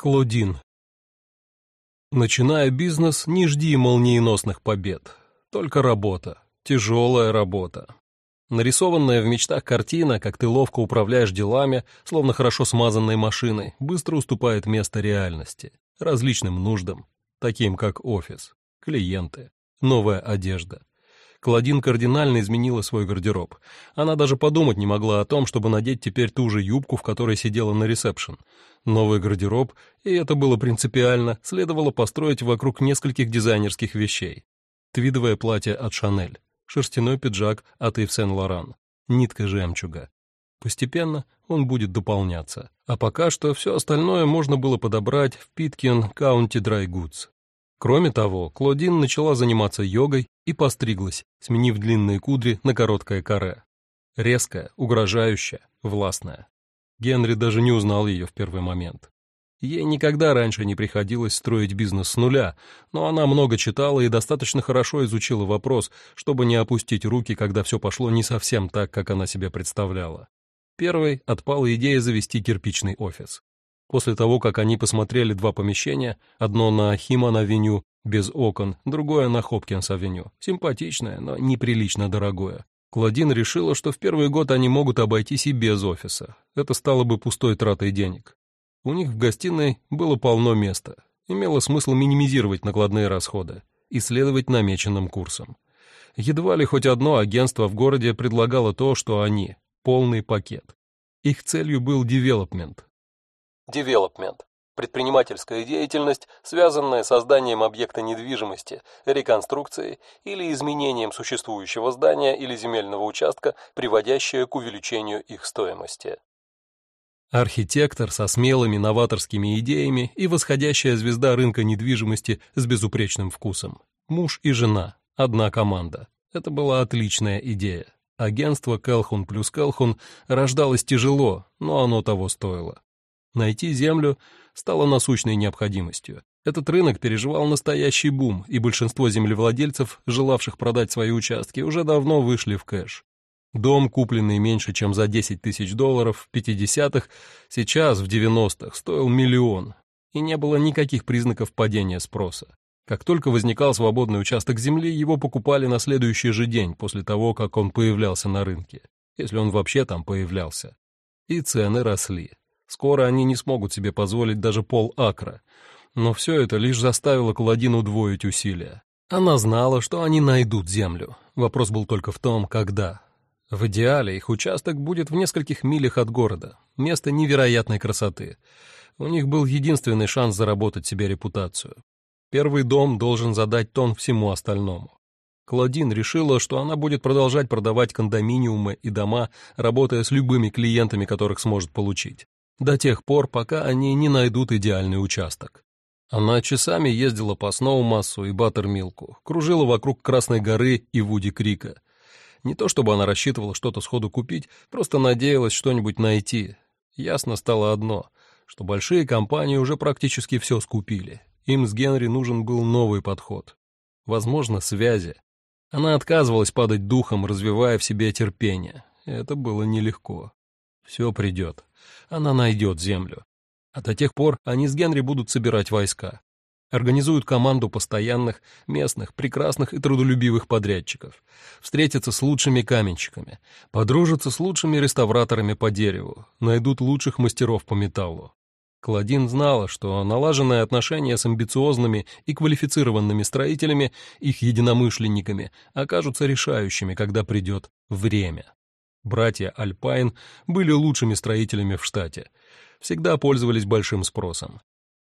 Клодин. Начиная бизнес, не жди молниеносных побед. Только работа. Тяжелая работа. Нарисованная в мечтах картина, как ты ловко управляешь делами, словно хорошо смазанной машиной, быстро уступает место реальности, различным нуждам, таким как офис, клиенты, новая одежда. Клодин кардинально изменила свой гардероб. Она даже подумать не могла о том, чтобы надеть теперь ту же юбку, в которой сидела на ресепшн. Новый гардероб, и это было принципиально, следовало построить вокруг нескольких дизайнерских вещей. Твидовое платье от Шанель, шерстяной пиджак от Ив Сен-Лоран, нитка жемчуга. Постепенно он будет дополняться. А пока что все остальное можно было подобрать в Питкин County Dry. Кроме того, Клодин начала заниматься йогой и постриглась, сменив длинные кудри на короткое каре. Резкая, угрожающая, властная. Генри даже не узнал ее в первый момент. Ей никогда раньше не приходилось строить бизнес с нуля, но она много читала и достаточно хорошо изучила вопрос, чтобы не опустить руки, когда все пошло не совсем так, как она себе представляла. Первой отпала идея завести кирпичный офис. После того, как они посмотрели два помещения, одно на Химан-авеню без окон, другое на Хопкинс-авеню, симпатичное, но неприлично дорогое. Клодин решила, что в первый год они могут обойтись и без офиса. Это стало бы пустой тратой денег. У них в гостиной было полно места. Имело смысл минимизировать накладные расходы и следовать намеченным курсам. Едва ли хоть одно агентство в городе предлагало то, что они — полный пакет. Их целью был девелопмент, Development – предпринимательская деятельность, связанная с созданием объекта недвижимости, реконструкцией или изменением существующего здания или земельного участка, приводящая к увеличению их стоимости. Архитектор со смелыми новаторскими идеями и восходящая звезда рынка недвижимости с безупречным вкусом. Муж и жена, одна команда. Это была отличная идея. Агентство Келхун плюс Келхун рождалось тяжело, но оно того стоило. Найти землю стало насущной необходимостью. Этот рынок переживал настоящий бум, и большинство землевладельцев, желавших продать свои участки, уже давно вышли в кэш. Дом, купленный меньше, чем за 10 тысяч долларов в 50-х, сейчас, в 90-х, стоил миллион, и не было никаких признаков падения спроса. Как только возникал свободный участок земли, его покупали на следующий же день после того, как он появлялся на рынке, если он вообще там появлялся. И цены росли. Скоро они не смогут себе позволить даже пол акра. Но все это лишь заставило Каладин удвоить усилия. Она знала, что они найдут землю. Вопрос был только в том, когда. В идеале их участок будет в нескольких милях от города. Место невероятной красоты. У них был единственный шанс заработать себе репутацию. Первый дом должен задать тон всему остальному. Клодин решила, что она будет продолжать продавать кондоминиумы и дома, работая с любыми клиентами, которых сможет получить до тех пор, пока они не найдут идеальный участок. Она часами ездила по Сноумассу и Баттермилку, кружила вокруг Красной горы и Вуди Крика. Не то чтобы она рассчитывала что-то сходу купить, просто надеялась что-нибудь найти. Ясно стало одно, что большие компании уже практически все скупили. Им с Генри нужен был новый подход. Возможно, связи. Она отказывалась падать духом, развивая в себе терпение. Это было нелегко. Все придет она найдет землю. А до тех пор они с Генри будут собирать войска. Организуют команду постоянных, местных, прекрасных и трудолюбивых подрядчиков. Встретятся с лучшими каменщиками. Подружатся с лучшими реставраторами по дереву. Найдут лучших мастеров по металлу. Клодин знала, что налаженные отношения с амбициозными и квалифицированными строителями, их единомышленниками, окажутся решающими, когда придет время. Братья Альпайн были лучшими строителями в штате, всегда пользовались большим спросом.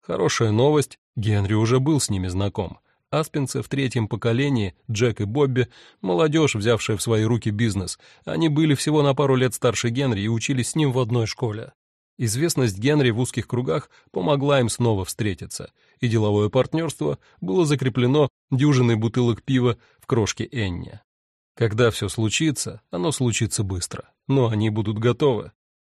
Хорошая новость, Генри уже был с ними знаком. Аспинцы в третьем поколении, Джек и Бобби, молодежь, взявшая в свои руки бизнес, они были всего на пару лет старше Генри и учились с ним в одной школе. Известность Генри в узких кругах помогла им снова встретиться, и деловое партнерство было закреплено дюжиной бутылок пива в крошке Энни. Когда все случится, оно случится быстро, но они будут готовы.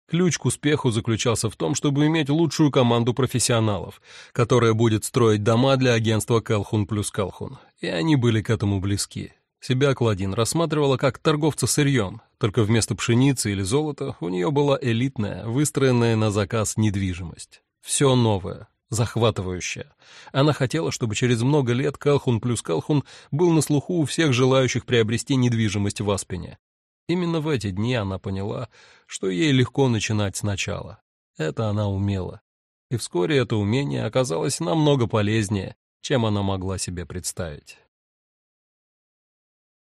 Ключ к успеху заключался в том, чтобы иметь лучшую команду профессионалов, которая будет строить дома для агентства «Калхун плюс Калхун», и они были к этому близки. Себя Кладин рассматривала как торговца сырьем, только вместо пшеницы или золота у нее была элитная, выстроенная на заказ недвижимость. Все новое, захватывающая. Она хотела, чтобы через много лет Калхун плюс Калхун был на слуху у всех желающих приобрести недвижимость в Аспене. Именно в эти дни она поняла, что ей легко начинать сначала. Это она умела. И вскоре это умение оказалось намного полезнее, чем она могла себе представить.